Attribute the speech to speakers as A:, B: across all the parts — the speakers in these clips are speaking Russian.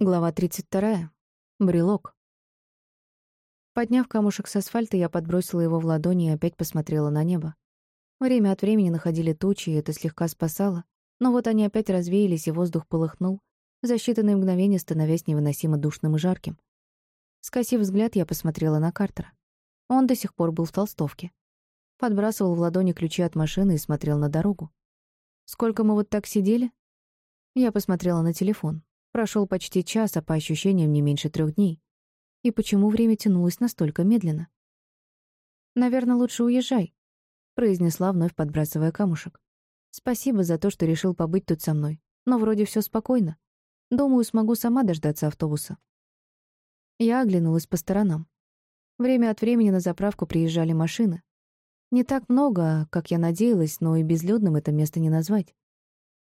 A: Глава 32. Брелок. Подняв камушек с асфальта, я подбросила его в ладони и опять посмотрела на небо. Время от времени находили тучи, и это слегка спасало, но вот они опять развеялись, и воздух полыхнул, за считанные мгновения становясь невыносимо душным и жарким. Скосив взгляд, я посмотрела на Картера. Он до сих пор был в толстовке. Подбрасывал в ладони ключи от машины и смотрел на дорогу. Сколько мы вот так сидели? Я посмотрела на телефон. Прошел почти час, а по ощущениям не меньше трех дней. И почему время тянулось настолько медленно? «Наверное, лучше уезжай», — произнесла, вновь подбрасывая камушек. «Спасибо за то, что решил побыть тут со мной. Но вроде все спокойно. Думаю, смогу сама дождаться автобуса». Я оглянулась по сторонам. Время от времени на заправку приезжали машины. Не так много, как я надеялась, но и безлюдным это место не назвать.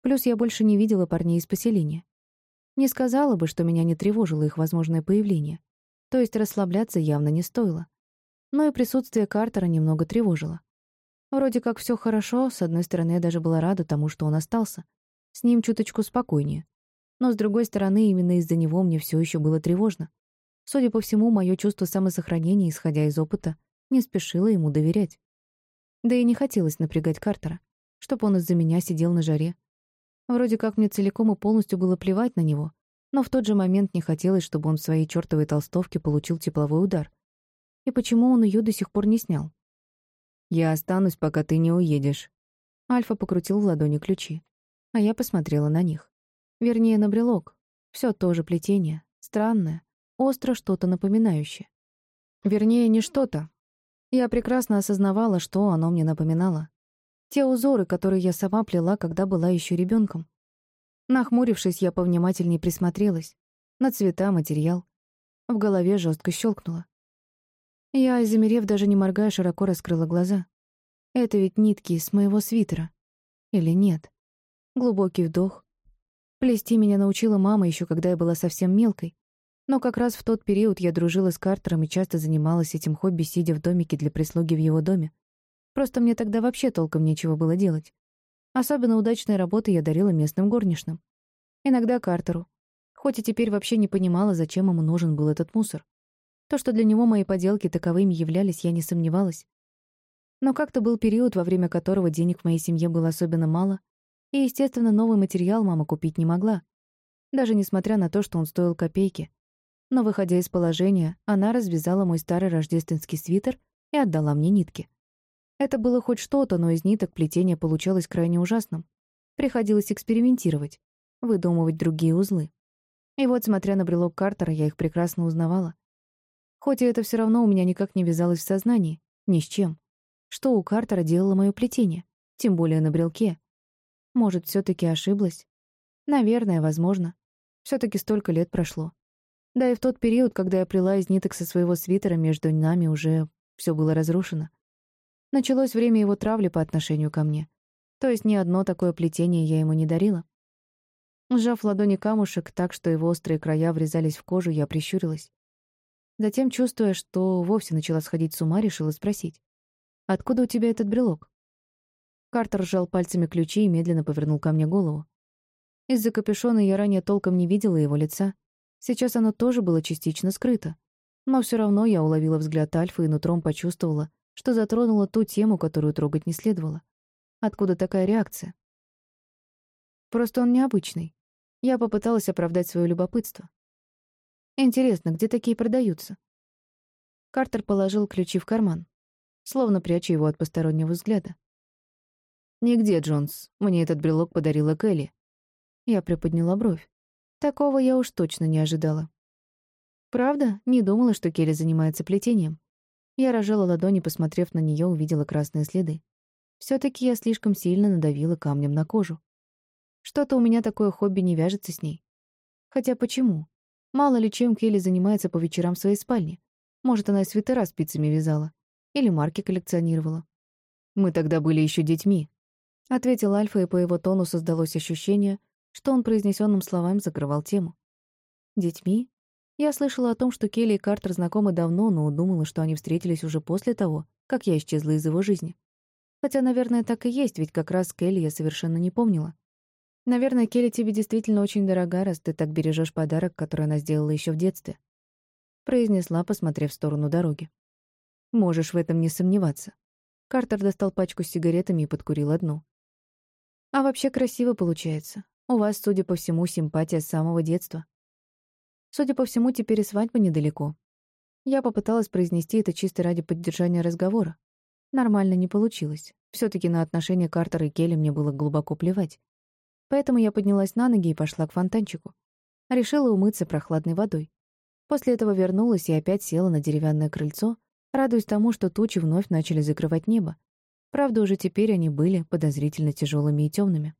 A: Плюс я больше не видела парней из поселения. Не сказала бы, что меня не тревожило их возможное появление. То есть расслабляться явно не стоило. Но и присутствие Картера немного тревожило. Вроде как все хорошо, с одной стороны, я даже была рада тому, что он остался. С ним чуточку спокойнее. Но, с другой стороны, именно из-за него мне все еще было тревожно. Судя по всему, мое чувство самосохранения, исходя из опыта, не спешило ему доверять. Да и не хотелось напрягать Картера, чтоб он из-за меня сидел на жаре, Вроде как мне целиком и полностью было плевать на него, но в тот же момент не хотелось, чтобы он в своей чертовой толстовке получил тепловой удар. И почему он ее до сих пор не снял? «Я останусь, пока ты не уедешь». Альфа покрутил в ладони ключи, а я посмотрела на них. Вернее, на брелок. Все то же плетение, странное, остро что-то напоминающее. Вернее, не что-то. Я прекрасно осознавала, что оно мне напоминало. Те узоры, которые я сама плела, когда была еще ребенком. Нахмурившись, я повнимательнее присмотрелась. На цвета, материал. В голове жестко щелкнуло. Я, замерев, даже не моргая, широко раскрыла глаза. Это ведь нитки с моего свитера. Или нет? Глубокий вдох. Плести меня научила мама еще когда я была совсем мелкой. Но как раз в тот период я дружила с Картером и часто занималась этим хобби, сидя в домике для прислуги в его доме. Просто мне тогда вообще толком нечего было делать. Особенно удачной работы я дарила местным горничным. Иногда Картеру. Хоть и теперь вообще не понимала, зачем ему нужен был этот мусор. То, что для него мои поделки таковыми являлись, я не сомневалась. Но как-то был период, во время которого денег в моей семье было особенно мало, и, естественно, новый материал мама купить не могла, даже несмотря на то, что он стоил копейки. Но, выходя из положения, она развязала мой старый рождественский свитер и отдала мне нитки. Это было хоть что-то, но из ниток плетение получалось крайне ужасным. Приходилось экспериментировать, выдумывать другие узлы. И вот, смотря на брелок Картера, я их прекрасно узнавала. Хоть и это все равно у меня никак не вязалось в сознании, ни с чем. Что у Картера делало мое плетение, тем более на брелке? Может, все таки ошиблась? Наверное, возможно. все таки столько лет прошло. Да и в тот период, когда я плела из ниток со своего свитера, между нами уже все было разрушено. Началось время его травли по отношению ко мне. То есть ни одно такое плетение я ему не дарила. Сжав ладони камушек так, что его острые края врезались в кожу, я прищурилась. Затем, чувствуя, что вовсе начала сходить с ума, решила спросить. «Откуда у тебя этот брелок?» Картер сжал пальцами ключи и медленно повернул ко мне голову. Из-за капюшона я ранее толком не видела его лица. Сейчас оно тоже было частично скрыто. Но все равно я уловила взгляд Альфа и нутром почувствовала, что затронула ту тему, которую трогать не следовало. Откуда такая реакция? Просто он необычный. Я попыталась оправдать свое любопытство. Интересно, где такие продаются? Картер положил ключи в карман, словно пряча его от постороннего взгляда. «Нигде, Джонс. Мне этот брелок подарила Келли». Я приподняла бровь. Такого я уж точно не ожидала. Правда, не думала, что Келли занимается плетением. Я рожала ладони, посмотрев на нее, увидела красные следы. все таки я слишком сильно надавила камнем на кожу. Что-то у меня такое хобби не вяжется с ней. Хотя почему? Мало ли чем Келли занимается по вечерам в своей спальне. Может, она и свитера спицами вязала. Или марки коллекционировала. «Мы тогда были еще детьми», — ответил Альфа, и по его тону создалось ощущение, что он произнесенным словами закрывал тему. «Детьми? Я слышала о том, что Келли и Картер знакомы давно, но думала, что они встретились уже после того, как я исчезла из его жизни. Хотя, наверное, так и есть, ведь как раз Келли я совершенно не помнила. Наверное, Келли тебе действительно очень дорога, раз ты так бережешь подарок, который она сделала еще в детстве. Произнесла, посмотрев в сторону дороги. Можешь в этом не сомневаться. Картер достал пачку с сигаретами и подкурил одну. А вообще красиво получается. У вас, судя по всему, симпатия с самого детства. Судя по всему, теперь и свадьба недалеко. Я попыталась произнести это чисто ради поддержания разговора. Нормально не получилось. все таки на отношения Картера и Келли мне было глубоко плевать. Поэтому я поднялась на ноги и пошла к фонтанчику. Решила умыться прохладной водой. После этого вернулась и опять села на деревянное крыльцо, радуясь тому, что тучи вновь начали закрывать небо. Правда, уже теперь они были подозрительно тяжелыми и темными.